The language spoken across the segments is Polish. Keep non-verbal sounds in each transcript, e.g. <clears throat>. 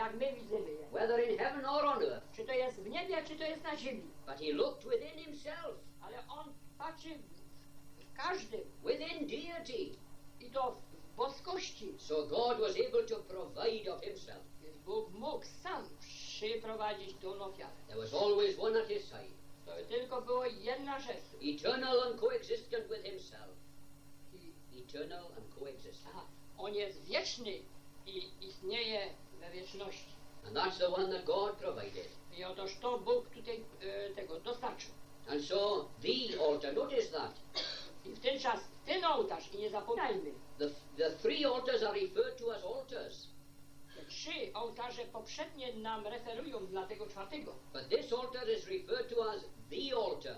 jak my widzimy je. whether in heaven or on earth. Czy to jest w niebie, czy to jest na ziemi. But he looked within himself, Ale on patrzy w każdym within deity. i to w boskości. So God was able to provide of himself. Więc Bóg mógł sam przyprowadzić tą ofiarę. There was always one at his side, To tylko było jedna rzecz. eternal and coexistent with himself. Eternal and coexistent. aha, on jest wieczny i istnieje we wieczności. And that's the one that God provided. I otóż to Bóg tutaj e, tego dostarczył. And so the altar, notice that. I w ten czas ten ołtarz, i nie zapominajmy, The, the three altars are referred to as altars. te trzy ołtarze poprzednie nam referują dla tego czwartego. But this altar is referred to as the altar.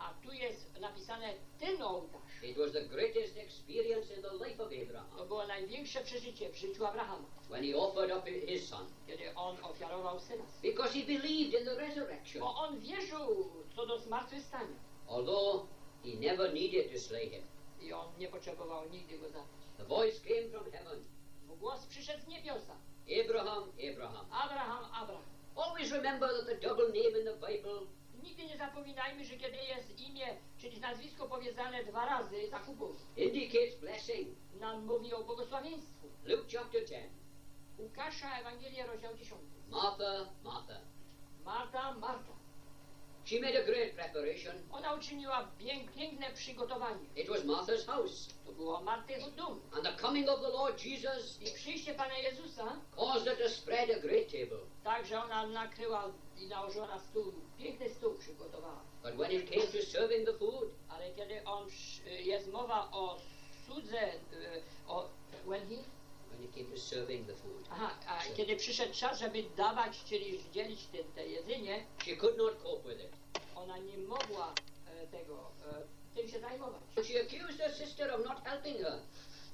A tu jest napisane ten ołtarz. It was the greatest experience in the life of To Abraham było największe przeżycie w życiu Abrahama, when he offered up his son. kiedy on ofiarował syna. Because he believed in the resurrection. Bo on wierzył co do zmartwychwstania. Although he never needed to slay him. I on nie potrzebował nigdy go zabić. The voice came from heaven. Bo głos przyszedł z niebiosa. Abraham, Abraham. Abraham, Abraham. Always remember that the double name in the Bible Nigdy nie zapominajmy, że kiedy jest imię, czyli nazwisko powiedziane dwa razy za kupą, indicates blessing. nam mówi o błogosławieństwu. Luke chapter 10. Łukasza, Ewangelia, rozdział 10. Martha, Martha. Marta, Marta. She made a great preparation. Ona uczyniła pięk, piękne przygotowanie. It was Martha's house. To było Marty dom. And the coming of the Lord Jesus I przyjście Pana Jezusa, caused her to spread a great table. tak, że ona nakryła i nałożyła na stół, piękny stół przygotowała. But when it came to serving the food, Ale kiedy on, przy- jest mowa o cudze, y, o, when he, aha, a kiedy przyszedł czas, żeby dawać, czyli dzielić te, te jedzenie, she could not cope with it. ona nie mogła e, tego, e, tym się zajmować. She accused her sister of not helping her.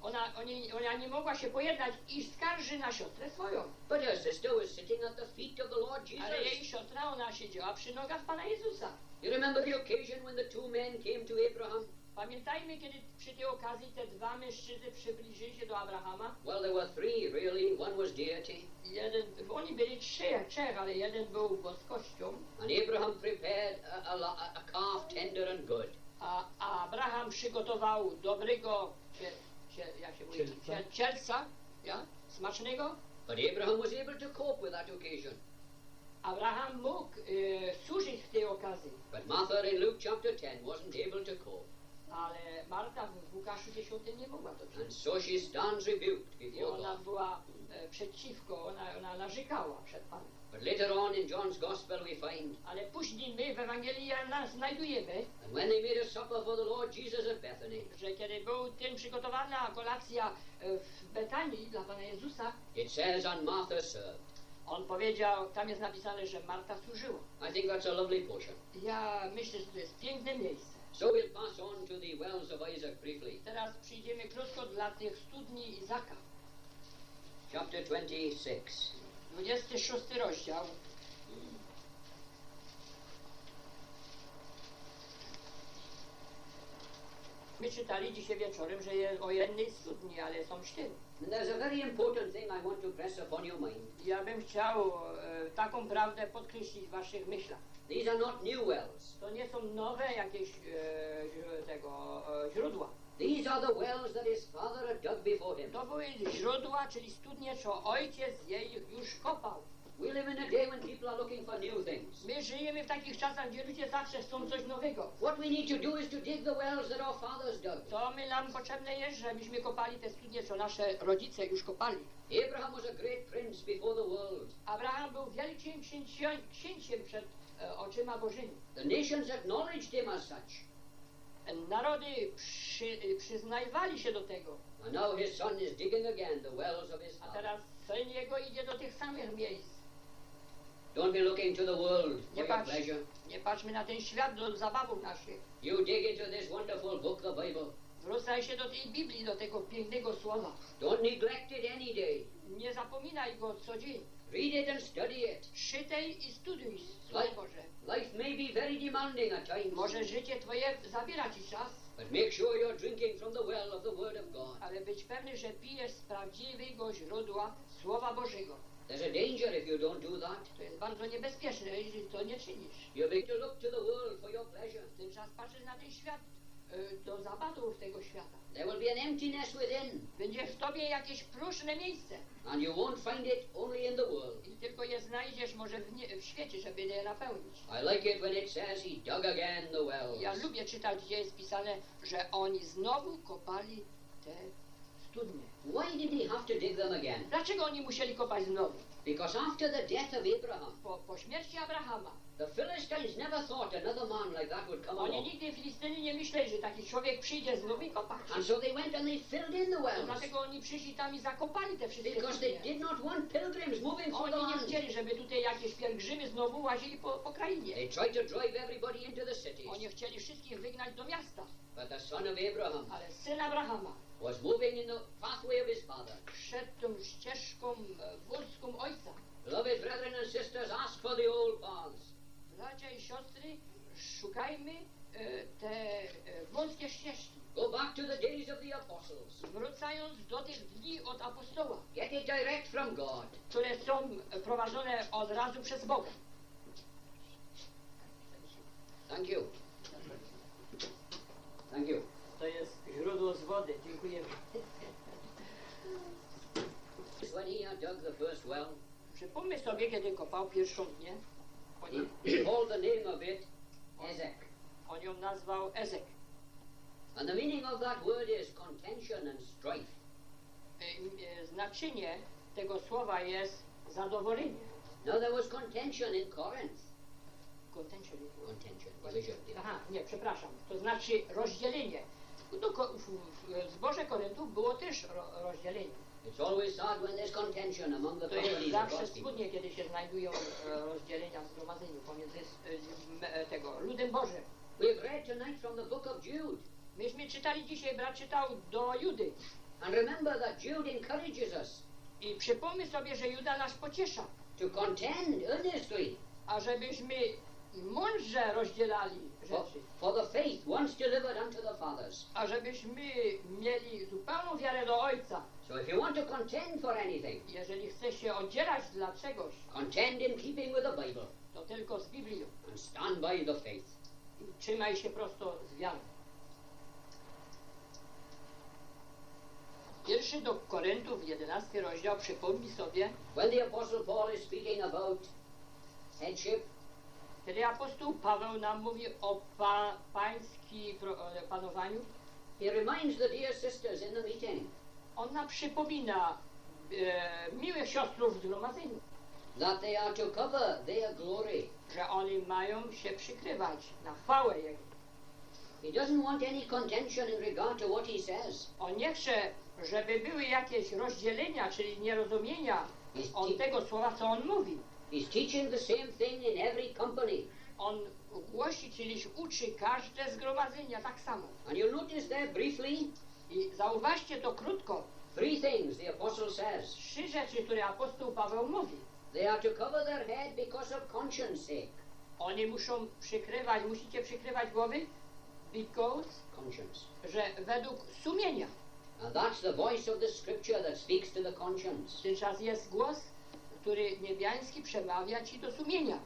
Ona, oni, ona nie mogła się pojednać i skarży na siostrę swoją. But her sister was sitting at the feet of the Lord Ale jej Jesus. siostra, ona siedziała przy nogach Pana Jezusa. You remember the occasion when the two men came to Abraham? Pamiętajmy, kiedy przy tej okazji te dwa mężczyzny przybliżyli się do Abrahama. Well, there were three, really. One was deity. Jeden, oni byli trzech, trzech, ale jeden był boskością, And Abraham prepared a, a, a calf tender and good. a, a Abraham przygotował dobrego, cie, cie, jak się mówi, Cielca. cie, cielca, ja? smacznego. But Abraham was able to cope with that occasion. Abraham mógł e, służyć w tej okazji, But Martha in Luke chapter 10 wasn't able to cope. Ale Marta w Łukaszu 10 nie mogła to. And before ona była e, przeciwko, ona, ona narzekała przed Panem. But later on in John's Gospel we find Ale później my w Ewangelii nas znajdujemy, that when they made a supper for the Lord Jesus at Bethany, że kiedy był tym przygotowana kolacja e, w Betanii dla Pana Jezusa, it says, and Martha served. on powiedział, tam jest napisane, że Marta służyła. I think that's a lovely portion. Ja myślę, że to jest piękne miejsce. So we'll pass on to the wells of Isaac briefly. Teraz przyjdziemy krótko dla tych studni Izaka. Chapter 26. 26 rozdział. My czytali dzisiaj wieczorem, że jest o jednej studni, ale są cztery. There's a very important thing I want to press upon your mind. Ja bym chciał e, taką prawdę podkreślić w waszych myślach. These are not new wells. To nie są nowe jakieś e, tego e, źródła. These are the wells that his father had dug before him. To były źródła, czyli studnie, co ojciec jej już kopał. We live in a day when people are looking for new things. My żyjemy w takich czasach, gdzie ludzie zawsze chcą coś nowego. What we need to do is to dig the wells that our fathers dug. Co my nam potrzebne jest, żebyśmy kopali te studnie, co nasze rodzice już kopali. Abraham was a great prince before the world. Abraham był wielkim księciem, księciem przed e, oczyma Bożymi. The nations acknowledged him as such. Narody przy, przyznawali się do tego, And now his son is digging again the wells of his a father. teraz syn jego idzie do tych samych miejsc. Don't be looking to the world for Nie, your patrz, pleasure. nie patrzmy na ten świat do zabawów naszych. You dig into this wonderful book, the Bible. Zwracaj się do tej Biblii, do tego pięknego słowa. Don't neglect it any day. Nie zapominaj go co dzień. Read it and study it. Czytaj i studiuj Słowo Boże. Life may be very demanding at times, Może życie twoje zabiera ci czas, but make sure you're drinking from the well of the Word of God. ale być pewny, że pijesz z prawdziwego źródła Słowa Bożego. There's a danger don't do that. To jest bardzo niebezpieczne, jeżeli to nie czynisz. You begin to look to the world for your pleasure. Tymczasem patrzysz na ten świat, y, do zabawów tego świata. There will be an emptiness within, Będzie w tobie jakieś próżne miejsce. and you won't find it only in the world. I tylko je znajdziesz może w, nie, w świecie, żeby je napełnić. I like it when it says he dug again the wells. Ja lubię czytać, gdzie jest pisane, że oni znowu kopali te Why did he have to dig them again? Dlaczego oni musieli kopać znowu? Because after the death of Abraham, Po, po śmierci Abrahama the Philistines never thought another man like that would come oni along. nigdy Filistyny nie myśleli, że taki człowiek przyjdzie znów i kopać. And so they went and they filled in the wells. Dlatego oni przyszli tam i zakopali te wszystkie Because they studnie. did not want pilgrims moving through the Oni nie land. chcieli, żeby tutaj jakieś pielgrzymy znowu łazili po, po krainie. They tried to drive everybody into the cities. Oni chcieli wszystkich wygnać do miasta. But the son of Abraham Ale syn Abrahama was moving in the pathway of his father. szedł tą ścieżką e, górską ojca. Beloved brethren and sisters, ask for the old paths. Bracia i siostry, szukajmy e, te e, wąskie ścieżki. Go back to the days of the apostles. Wracając do tych dni od apostoła, Get it direct from God. które są prowadzone od razu przez Boga. Thank you. Thank you. To jest źródło z wody. Dziękujemy. When he dug the first well, Przypomnę sobie, kiedy kopał pierwszą dnię. Oni, he called the name of it Ezek. on ją nazwał Ezek. And the meaning of that word is contention and strife. E, e, Znaczenie tego słowa jest zadowolenie. Now there was contention in Corinth. Contention. Contention, division. Aha, nie, przepraszam. To znaczy rozdzielenie. No, ko- w, w, w zborze Korynthów było też ro, rozdzielenie. It's always when there's contention among the To jest zawsze skutnie, kiedy się znajdują e, rozdzielenia w zgromadzeniu pomiędzy e, e, tego ludem Bożym. We've read tonight from the book of Jude. Myśmy czytali dzisiaj, brat czytał do Judy. And remember that Jude encourages us I przypomnij sobie, że Juda nas pociesza. to contend earnestly A żebyśmy mądrze rozdzielali rzeczy. for the faith once delivered unto the fathers. A żebyśmy mieli zupełną wiarę do Ojca. So if you want to contend for anything, Jeżeli chcesz się dla czegoś, contend in keeping with the Bible to tylko z Biblią. and stand by the faith. I trzymaj się prosto z wiarą. Pierwszy do Koryntów, 11 rozdział, przypomnij sobie, When the Apostle Paul is speaking about headship, kiedy apostoł Paweł nam mówi o pa, pański pro, e, panowaniu, he reminds the dear sisters in the meeting on nam przypomina e, miłych siostrów w zgromadzeniu, that they are to cover their glory. że oni mają się przykrywać na chwałę Jego. He doesn't want any contention in regard to what he says. On nie chce, żeby były jakieś rozdzielenia, czyli nierozumienia od tego słowa, co on mówi. He's teaching the same thing in every company. On głosi, uczy każde zgromadzenia tak samo. And you'll notice there briefly I zauważcie to krótko. three things the apostle says. Trzy rzeczy, które apostoł Paweł mówi. They are to cover their head because of conscience sake. Oni muszą przykrywać, musicie przykrywać głowy, because, Conscience. że według sumienia. And that's the voice of the scripture that speaks to the conscience. Tymczas jest głos, który niebiański przemawia ci do sumienia.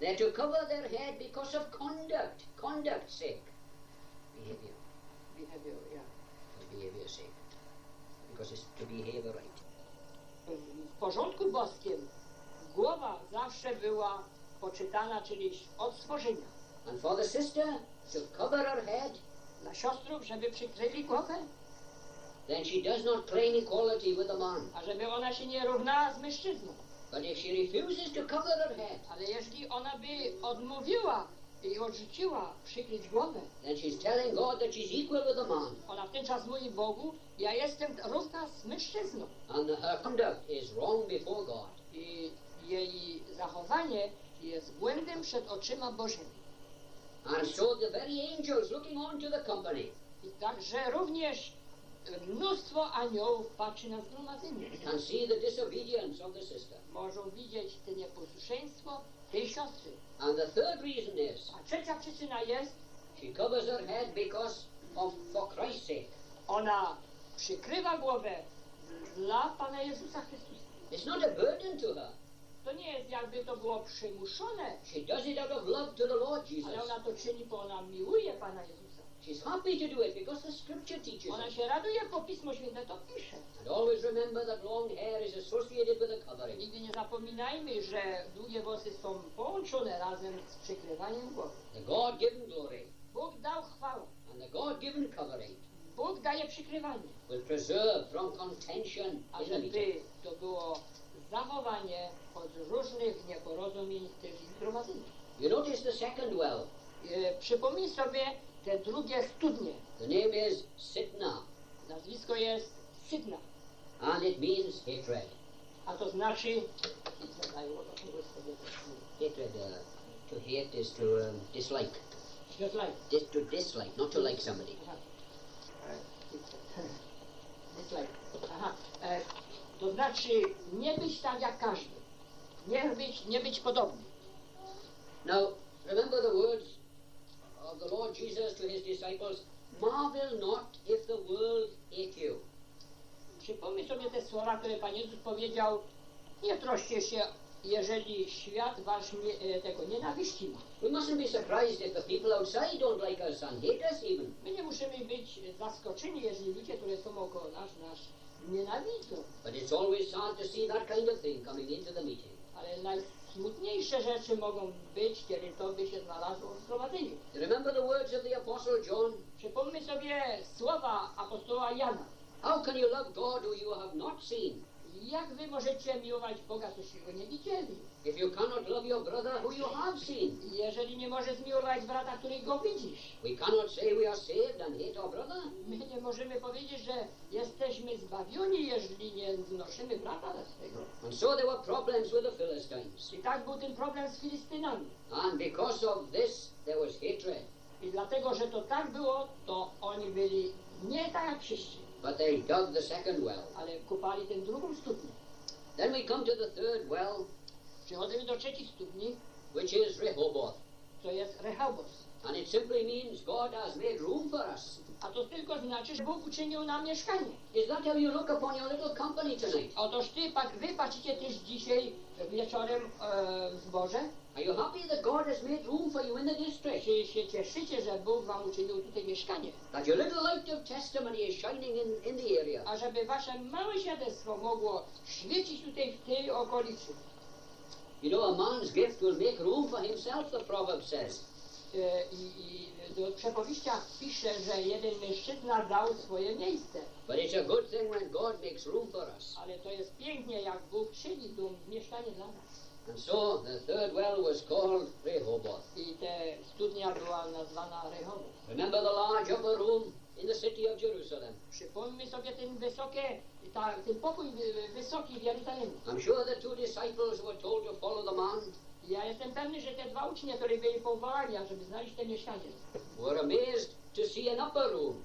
They're to cover their head because of conduct, conduct sake. Behavior, Behavior, yeah. for behavior sake. Because it's to behave right. W porządku boskim głowa zawsze była poczytana, czyli od stworzenia. And for the sister to cover her head, Dla siostrów, żeby przykryli głowę, then she does not claim equality with the man. a żeby ona się nie równała z mężczyzną. But if she refuses to cover her head, Ale jeśli ona by odmówiła i odrzuciła przykryć głowę, then she's telling God that she's equal with the man. ona w ten czas mówi Bogu, ja jestem równa z mężczyzną. And her conduct is wrong before God. I jej zachowanie jest błędem przed oczyma Bożymi. And so the very angels looking on to the company I także również mnóstwo aniołów patrzy na zgromadzenie. can see the disobedience of the sister. Możą widzieć te nieposłuszeństwo tej siostry. And the third reason is A trzecia przyczyna jest, she covers her head because of for Christ's sake. ona przykrywa głowę dla Pana Jezusa Chrystusa. It's not a burden to her. To nie jest jakby to było przymuszone, She does it out of love to the Lord Jesus. ale ona to czyni, bo ona miłuje Pana Jezusa. She's happy to do it because the scripture teaches Ona się raduje, bo Pismo Święte to pisze. And always remember that long hair is associated with a covering. Nigdy nie zapominajmy, że długie włosy są połączone razem z przykrywaniem głowy. The God given glory Bóg dał chwałę. and the God given covering Bóg daje przykrywanie, will preserve from contention a in the meeting. żeby to było zachowanie od różnych nieporozumień w tych zgromadzeniach. You notice the second well. E, Przypomnij sobie te drugie studnie. The name is Sitna, Nazwisko jest Sydna, and it means hatred. a to znaczy... Hatred, uh, to hate is to um, dislike. Dislike. Dis- to dislike, not to like somebody. Aha. Dislike. Aha. E, To znaczy nie być tak jak każdy. Nie być, nie być podobny. Now, remember the words of the Lord Jesus to his disciples Marvel not if the world hate you. Przypomnij sobie te słowa, które Pan Jezus powiedział. Nie troszcie się, jeżeli świat wasz nie, e, tego nienawiści ma. We mustn't be surprised if the people outside don't like us and hate us even. My nie musimy być zaskoczeni, jeżeli ludzie, które są około nas, nas nienawidzą. But it's always sad to see that kind of thing coming into the meeting. Ale najsmutniejsze rzeczy mogą być, kiedy to by się znalazło w zgromadzeniu. Remember the words of the Apostle John? Przypomnij sobie słowa apostoła Jana. How can you love God who you have not seen? Jak wy możecie miłować Boga, coście go nie widzieli? If you cannot love your brother who you have seen? Jeżeli nie możesz miłować brata, którego widzisz. We cannot say we are saved and hate our brother. My nie możemy powiedzieć, że jesteśmy zbawioni, jeżeli nie znoszymy brata swego. And so there were problems with the Philistines. I tak był ten problem z Filistynami. And because of this, there was hatred. I dlatego, że to tak było, to oni byli nie tak jak chrześcijanie, But they dug the second well. ale kupali tę drugą studnię. Then we come to the third well, Przechodzimy do trzeciej studni, which is Rehoboth. to jest Rehobos. And it simply means God has made room for us. A to tylko znaczy, że Bóg uczynił nam mieszkanie. Is that how you look upon your little company tonight? Otóż ty, pak- wy patrzycie też dzisiaj wieczorem e, w zborze. Are you happy that God has made room for you in the district? Czy się cieszycie, że Bóg wam uczynił tutaj mieszkanie? That your little light of testimony is shining in, in the area? A żeby wasze małe świadectwo mogło świecić tutaj w tej okolicy. You know, a man's gift will make room for himself, the proverb says. E, I, I do przepowieścia pisze, że jeden mężczyzna dał swoje miejsce. But it's a good thing when God makes room for us. Ale to jest pięknie, jak Bóg czyni tu mieszkanie dla nas. And so the third well was called Rehoboth. I te studnia była nazwana Rehobot. Remember the large upper room in the city of Jerusalem? Przypomnijmy sobie ten wysokie, ta, ten pokój wy- wysoki w Jeruzalemie. I'm sure the two disciples were told to follow the man Ja jestem pewny, że te dwa ucznie, które byli powołani, żeby znaleźć te mieszkanie, were amazed to see an upper room.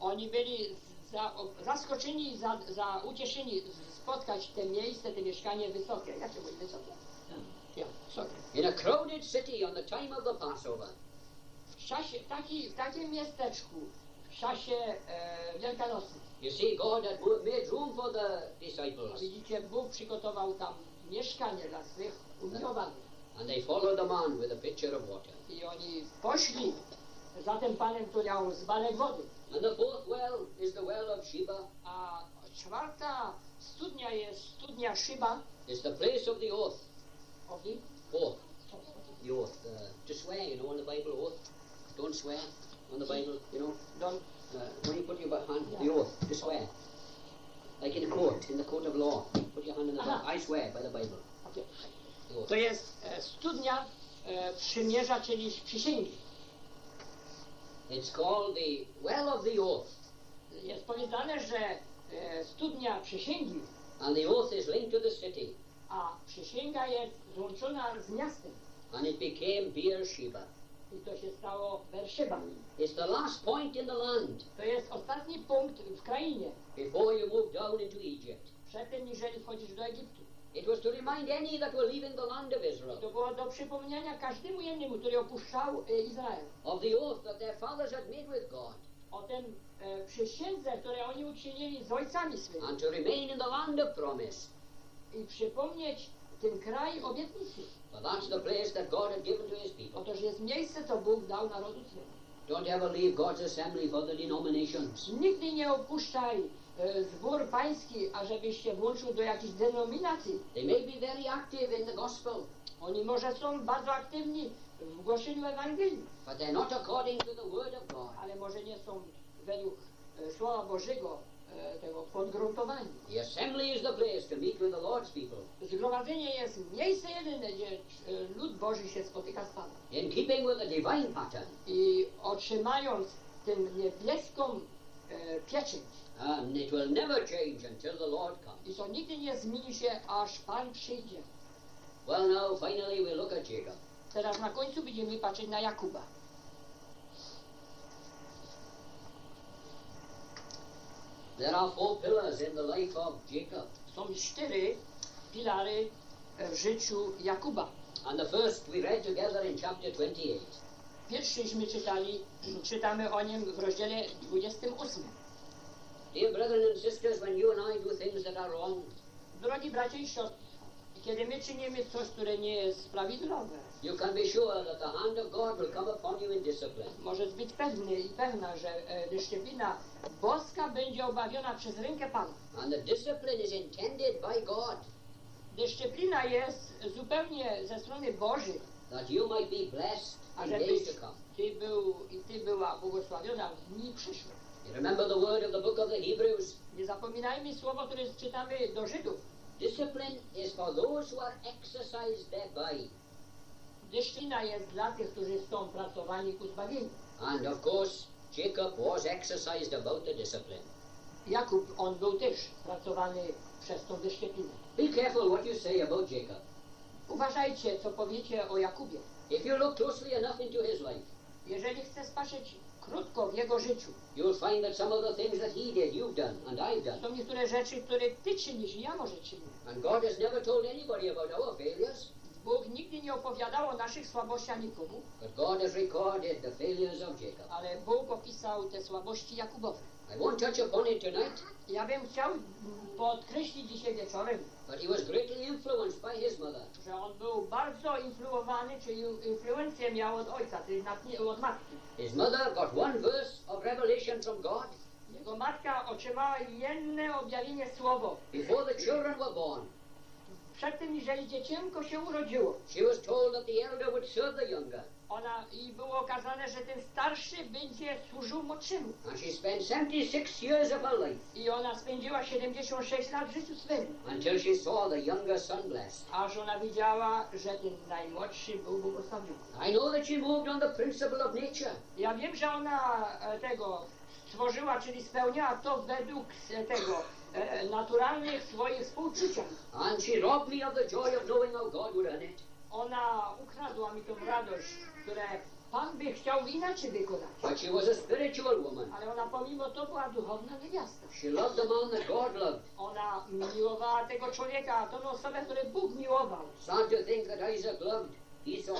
oni byli za, zaskoczeni, za, za ucieszeni spotkać te miejsce, te mieszkanie wysokie. Jak się mówi wysokie? Ja, wysokie. In a crowded city on the time of the Passover. W, czasie, taki, w takim miasteczku, w czasie e, Wielkanocy, You see, God had made room for the disciples. widzicie, Bóg przygotował tam mieszkanie dla swych umiłowanych. And they followed the man with a pitcher of water. I oni poszli za tym panem, który miał zbanek wody. And the fourth well is the well of Sheba. A czwarta studnia jest studnia Szyba. It's the place of the oath. Owi. Oath. The oath. Uh, to swear, you know, in the Bible, oath. Don't swear on the Bible, you know. Don, Uh, when you put your hand, the oath, to swear. Like in a court, in the court of law. Put your hand in the Aha. I swear by the Bible. okej. The. To jest e, studnia e, przymierza, czyli przysięgi. It's called the well of the oath. Jest powiedziane, że studnia przysięgi, And the oath is linked to the city. a przysięga jest złączona z miastem. And it became Beersheba. I to się stało Berszyba. It's the last point in the land To jest ostatni punkt w krainie, before you move down into Egypt. przed tym, jeżeli wchodzisz do Egiptu. It was to remind any that were leaving the land of To Israel było do przypomnienia każdemu jednemu, który opuszczał e, Izrael. of the oath that their fathers had made with God O tym e, przysiędze, które oni uczynili z ojcami swymi. and to remain in the land of promise. I przypomnieć tym kraj obietnicy. For that's the place that God had given to his people. Otóż jest miejsce, co Bóg dał narodu swemu. Don't ever leave God's assembly for the denominations. Nigdy nie opuszczaj e, zbór pański, ażebyś się włączył do jakichś denominacji. They may be very active in the gospel, Oni może są bardzo aktywni w głoszeniu Ewangelii, but they're not according to the word of God. ale może nie są według e, Słowa Bożego e, tego podgruntowani. The assembly is the place to meet with the Lord's people Zgromadzenie jest miejsce jedyne, gdzie e, lud Boży się spotyka z Panem. in keeping with the divine pattern. I otrzymając tę niebieską e, pieczęć, And it will never change until the Lord comes. i to nigdy nie zmieni się, aż Pan przyjdzie. Well, now, finally, we look at Jacob. Teraz na końcu będziemy patrzeć na Jakuba. There are four pillars in the life of Jacob. Są cztery filary e, w życiu Jakuba. And the first we read together in chapter 28. Pierwszyśmy czytali, <clears throat> czytamy o nim w rozdziale 28. Dear brethren and sisters, when you and I do things that are wrong, bracia i siostry, kiedy my czynimy coś, które nie jest sprawiedliwe, you can be sure that the hand of God will come upon you in discipline. możesz być pewny i pewna, że e, dyscyplina boska będzie obawiona przez rękę Pana. And the discipline is intended by God Dyscyplina jest zupełnie ze strony Bożej, that you might be blessed in days to come. ty był i ty była błogosławiona w dni przyszłych. You remember the word of the book of the Hebrews? Nie zapominajmy słowa, które czytamy do Żydów. Discipline is for those who are exercised thereby. Dyscyplina jest dla tych, którzy są pracowani ku zbawieniu. And of course, Jacob was exercised about the discipline. Jakub, on był też pracowany przez tą dyscyplinę. Be careful what you say about Jacob. Uważajcie, co powiecie o Jakubie. If you look closely enough into his life, Jeżeli chcesz patrzeć krótko w jego życiu, you'll find that some of the things that he did, you've done, and I've done. są niektóre rzeczy, które ty czynisz i ja może czynię. And God has never told anybody about our failures, Bóg nigdy nie opowiadał o naszych słabościach nikomu, but God has recorded the failures of Jacob. ale Bóg opisał te słabości Jakubowe. I won't touch upon it tonight, Ja bym chciał mm, podkreślić dzisiaj wieczorem, but he was greatly influenced by his mother. że on był bardzo influowany, czy influencję miał od ojca, czyli od matki. His mother got one verse of revelation from God Jego matka otrzymała jedno objawienie słowo. before the children were born. Przed tym, jeżeli dziecięko się urodziło, She was told that the elder would serve the younger, ona i było okazane, że ten starszy będzie służył młodszemu. and she spent 76 years of her life I ona spędziła 76 lat w życiu swym, until she saw the younger son blessed. aż ona widziała, że ten najmłodszy był błogosławiony. I know that she moved on the principle of nature. Ja wiem, że ona e, tego stworzyła, czyli spełniała to według e, tego e, naturalnych swoich współczucia. And she robbed me of the joy of knowing how God would earn it. Ona ukradła mi tą radość, które Pan by chciał inaczej wykonać. But she was a spiritual woman. Ale ona pomimo to była duchowna niewiasta. She loved the man that God loved. Ona miłowała tego człowieka, tą osobę, której Bóg miłował, Sad to think that Isaac loved Esau.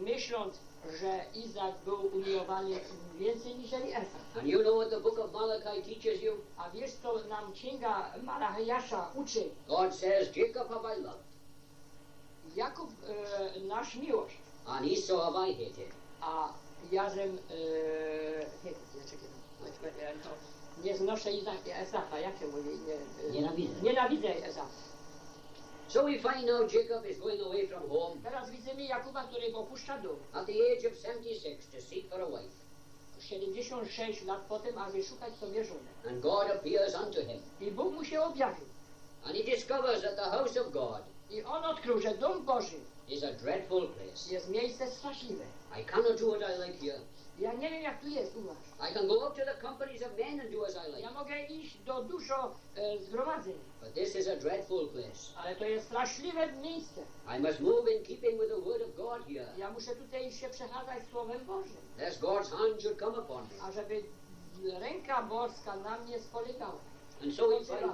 myśląc, że Izak był umiłowany więcej niż Esau. And you know what the book of Malachi teaches you? A wiesz, co nam księga Malachiasza uczy? God says, Jacob have I loved, Jakub e, nasz miłość, and Esau I hated. a e, nie, nie, czekaj, no, nie znoszę Esafa, jak się mówi? Nie, e, Nienawidzę. Nienawidzę Esafa. So we find now Jacob is going away from home Teraz widzimy Jakuba, który opuszcza dom. at the age of 76 to seek for a wife. 76 lat potem, aby szukać sobie żony. And God appears unto him. I Bóg mu się objawił. And he discovers that the house of God I on odkrył, że dom Boży is a dreadful place. jest miejsce straszliwe. I cannot do what I like here. Ja nie wiem, jak tu jest u was. I can go up to the companies of men and do as I like. Ja mogę iść do dużo e, zgromadzeń, But this is a dreadful place. ale to jest straszliwe miejsce. I must move in keeping with the word of God here, Ja muszę tutaj się przechadzać Słowem Bożym, lest God's hand should come upon me. ażeby ręka boska na mnie spolegała. And so we find,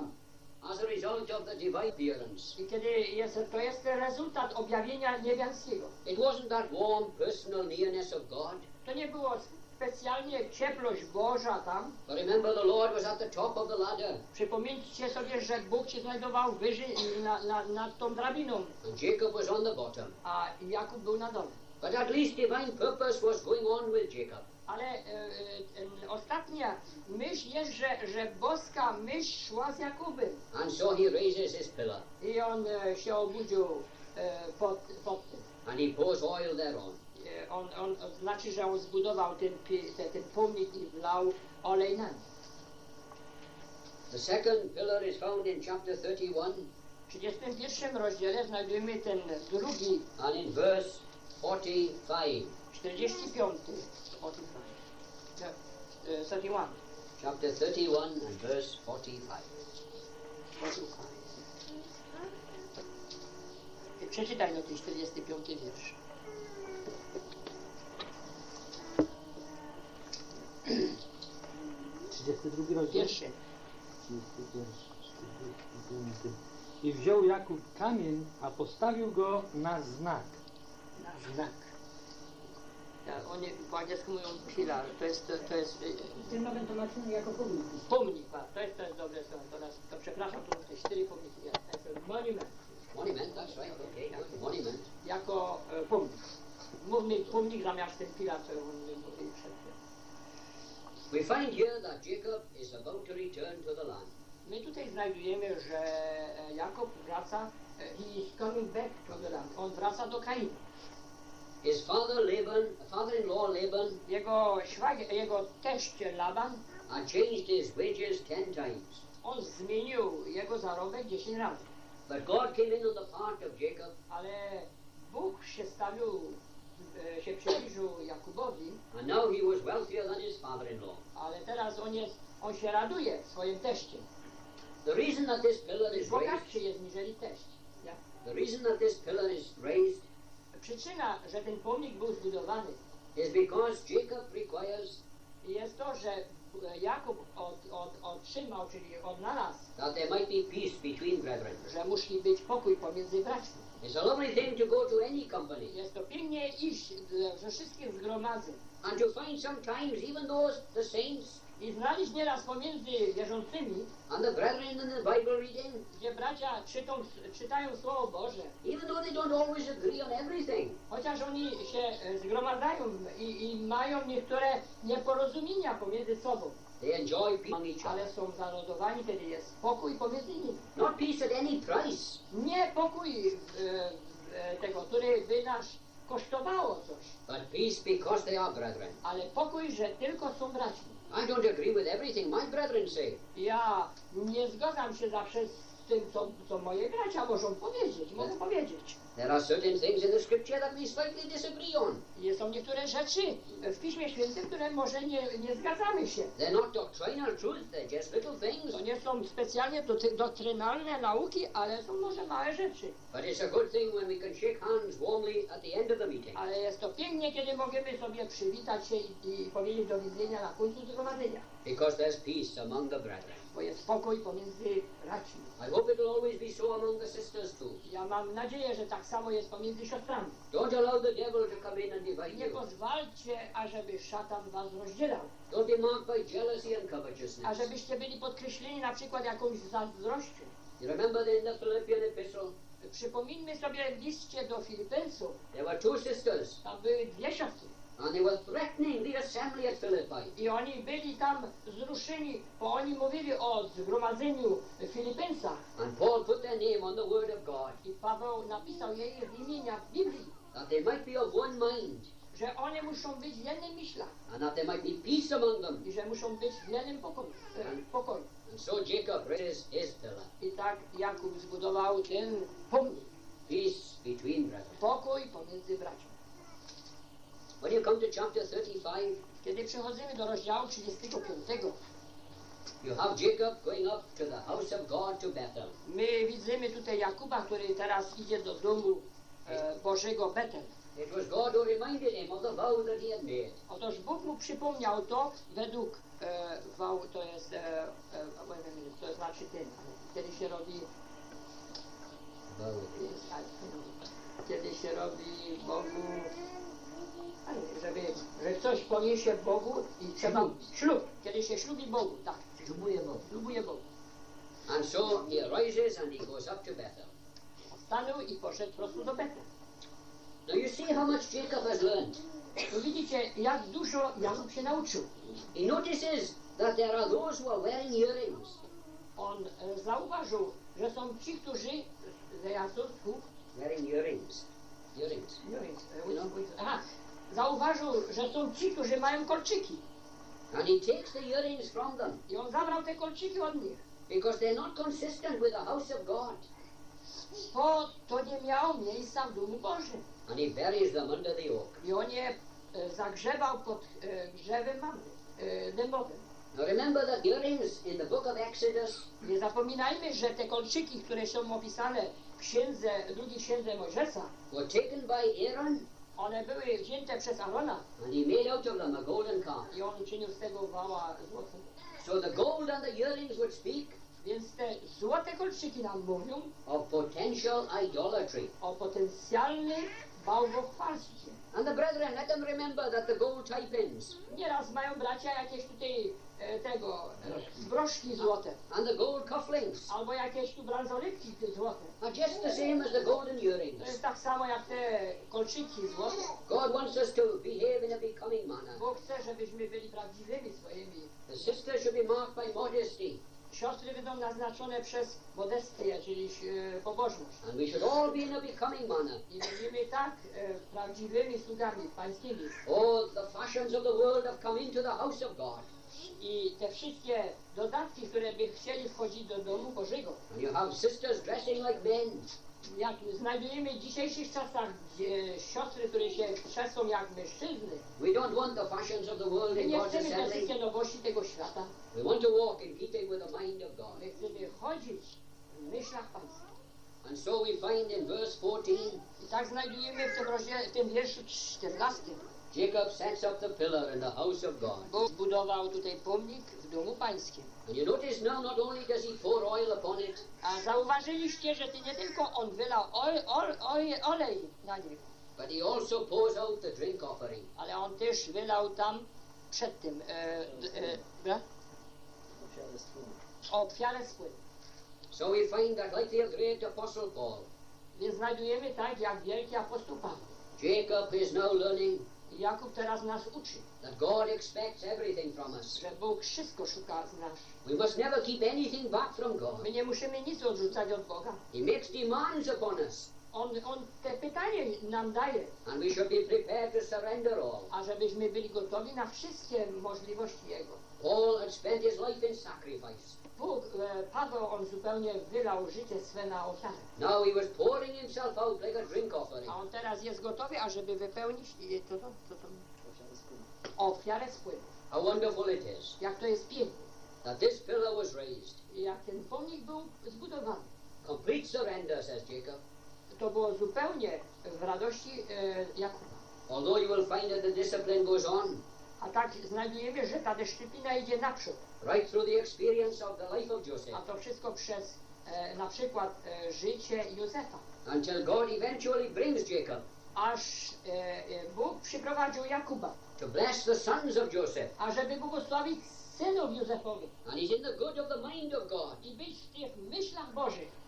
as a result of the divine appearance, I kiedy jest, to jest rezultat objawienia niebiańskiego. it wasn't that warm personal nearness of God, To nie było specjalnie ciepłość Boża tam. But remember, the Lord was at the top of the ladder, Przypomnijcie sobie, że Bóg się znajdował wyżej na, na, nad tą drabiną, and Jacob was on the bottom. a Jakub był na dole. But at least divine purpose was going on with Jacob. Ale e, e, ostatnia myśl jest, że, że boska myśl szła z Jakubem. And so he raises his pillar, I on e, się obudził e, pod, pod tym. and he pours oil thereon. E, on, on, znaczy, że on zbudował ten, pi- te, ten pomnik i wlał olej na nim. The second pillar is found in chapter 31 W 31 rozdziale znajdujemy ten drugi, and in verse 45. 45, 45. E, 31. Chapter 31 and verse 45. 45. Przeczytaj no ten 45 wiersz. Trzydziesty drugi rozdział. Pierwszy. 31, 45. I wziął Jakub kamień, a postawił go na znak. Na znak. Ja, oni po angielsku mówią pillar, to jest, to, to jest W tym nowym tłumaczeniu jako pomnik. pomnik, a, to jest, to jest dobre słowo, to, nas, to przepraszam, to są te cztery pomniki, ja, to jest monument, Monument, that's right, okay, good. Monument. jako e, pomnik. Mówmy pomnik zamiast ten filar, co on mówili przed chwilą. We find here that Jacob is about to return to the land. My tutaj znajdujemy, że e, Jakob wraca, he is coming back to the land, on wraca do Kainu. His father Laban, father-in-law Laban, Jego szwagier, jego teść Laban, had changed his wages ten times. on zmienił jego zarobek 10 razy. But God came in on the part of Jacob, Ale Bóg się stawił, e, się przybliżył Jakubowi, and now he was wealthier than his father-in-law. ale teraz on, jest, on się raduje swoim teściem. The reason that this pillar is raised, Bogatszy jest niżeli teść. Ja. the reason that this pillar is raised Przyczyna, że ten pomnik był zbudowany is because Jacob requires jest to, że e, Jakub od, od, otrzymał, czyli odnalazł, that there might be peace between brethren. że musi być pokój pomiędzy braćmi. It's a lovely thing to go to any company Jest to pilnie iść do- ze wszystkich zgromadzeń and to find sometimes even those the saints i znaleźć nieraz pomiędzy wierzącymi, and the brethren in the Bible reading, gdzie bracia czytą, czytają Słowo Boże, even though they don't always agree on everything. chociaż oni się e, zgromadzają i, i mają niektóre nieporozumienia pomiędzy sobą, They enjoy peace among each other. ale są zarodowani, kiedy jest spokój pomiędzy nimi. Not peace at any price, Nie pokój e, e, tego, który by nas kosztowało coś, but peace because they are brethren. ale pokój, że tylko są braćmi. I don't agree with everything my brethren say, Ja nie zgadzam się zawsze z tym, co, co moje bracia możą powiedzieć, mogą powiedzieć. There are certain things in the scripture that we slightly disagree on. I Są niektóre rzeczy w Piśmie Świętym, które może nie, nie zgadzamy się. They're not doctrinal truth, they're just little things. To nie są specjalnie doty- doktrynalne nauki, ale są może małe rzeczy. But it's a good thing when we can shake hands warmly at the end of the meeting. Ale jest to pięknie, kiedy możemy sobie przywitać się i, i powiedzieć do widzenia na końcu zgromadzenia. Because there's peace among the brethren. Bo jest spokój pomiędzy braćmi. I hope it'll always be so among the sisters too. Ja mam nadzieję, że tak samo jest pomiędzy siostrami. Don't allow the devil to come in and divide Nie you. pozwalcie, ażeby szatan was rozdzielał. Don't be marked by jealousy and covetousness. Ażebyście byli podkreśleni na przykład jakąś zazdrością. You remember in the Philippian epistle, Przypomnijmy sobie w liście do Filipensów, there were two sisters, tam były dwie siostry. And they were threatening the assembly at Philippi. I oni byli tam wzruszeni, bo oni mówili o zgromadzeniu w Filipensach. And Paul put their name on the word of God, I Paweł napisał jej imienia w Biblii, that they might be of one mind, że one muszą być w jednym myślach and that there might be peace among them. i że muszą być w jednym pokoju. E, pokoju. And so Jacob raises his pillar. I tak Jakub zbudował ten pomnik, Peace between brethren. pokój pomiędzy braćmi. When you come to chapter 35, Kiedy przechodzimy do rozdziału 35, you have Jacob going up to the house of God to Bethel. my widzimy tutaj Jakuba, który teraz idzie do domu e, Bożego Betel. It was God who reminded him of the vow that he had made. Otóż Bóg mu przypomniał to według e, wał, to jest, e, e, to znaczy ten, kiedy się robi, Vow. kiedy się robi Bogu, żeby, że ktoś poniesie Bogu i trzeba Ślub. ślub, kiedy się ślubi Bogu, tak, Ślubuje Bogu. ślubuje Bogu. And so he arises and he goes up to Bethel. Stanął i poszedł prosto do Betel. Now you see how much Jacob has learned. Tu widzicie, jak dużo Jakub się nauczył. He notices that there are those who are wearing earrings. On e, zauważył, że są ci, którzy, they are those who, Wearing earrings. Earrings. e, aha, zauważył, że są ci, którzy mają kolczyki. And he takes the earrings from them I on zabrał te kolczyki od nich. because they're not consistent with the house of God. Bo to nie miało miejsca w domu Bożym. And he buries them under the oak. I on je e, zagrzebał pod e, drzewem mamy, e, dębowym. Now remember that earrings in the book of Exodus Nie zapominajmy, że te kolczyki, które są opisane w księdze, drugiej księdze Mojżesza, were taken by Aaron one były wzięte przez Arona and he made out of them a golden calf. i on uczynił z tego wała złotego. So the gold and the earrings would speak Więc te złote kolczyki nam mówią of potential idolatry. o potencjalnym bałwochwalstwie. And the brethren, let them remember that the gold pins Nieraz mają bracia jakieś tutaj e, tego, e, broszki złote, and the gold cufflinks albo jakieś tu bransoletki te złote. are just the same as the golden To earrings. jest tak samo jak te kolczyki złote. God wants us to behave in a becoming manner. Bóg chce, żebyśmy byli prawdziwymi swoimi. The sisters should be marked by modesty, Siostry będą naznaczone przez modestyę, czyli e, pobożność. and we should all be in a becoming manner. I będziemy tak e, prawdziwymi sługami pańskimi. All the fashions of the world have come into the house of God. I te wszystkie dodatki, które by chcieli wchodzić do domu Bożego, And you have sisters dressing like men, jak znajdujemy w dzisiejszych czasach gdzie siostry, które się trzesą jak mężczyzny, we don't want the fashions of the world my in nie God's chcemy te assembly. wszystkie nowości tego świata. We want to walk in keeping with the mind of God. My chcemy chodzić w myślach pańskich. And so we find in verse 14, I tak znajdujemy w tym, rozdziale, w tym wierszu 14. Jacob sets up the pillar in the house of God. Bóg zbudował tutaj pomnik w domu pańskim. And you notice now, not only does he pour oil upon it, A zauważyliście, że to nie tylko on wylał ol, ol, ol, olej na niego, but he also pours out the drink offering. ale on też wylał tam przed tym e, e, e, ofiarę spływu. So we find that, like the great apostle Paul, Więc znajdujemy tak, jak wielki apostoł Paweł. Jacob is now learning Jakub teraz nas uczy, that God expects everything from us. że Bóg wszystko szuka z nas. We must never keep anything back from God. My nie musimy nic odrzucać od Boga. He makes demands upon us, On, on te pytanie nam daje, and we should be prepared to surrender all. a żebyśmy byli gotowi na wszystkie możliwości Jego. Paul had spent his life in sacrifice. Bóg, e, Paweł, on zupełnie wylał życie swe na ofiarę. Now he was pouring himself out like a drink offering. A on teraz jest gotowy, ażeby wypełnić to, to, to, to, ofiarę spływu. How wonderful it is Jak to jest piękne. that this pillar was raised. Jak ten pomnik był zbudowany. Complete surrender, says Jacob. To było zupełnie w radości e, Jakuba. Although you will find that the discipline goes on A tak znajdujemy, że ta dyscyplina idzie naprzód. right through the experience of the life of A Joseph to wszystko przez e, na przykład e, życie Józefa. until God eventually brings Jacob Aż e, e, Bóg przyprowadził Jakuba, to bless the sons of Joseph. ażeby błogosławić synów Józefowych And he's in the good of the mind of God. i być w tych myślach Bożych.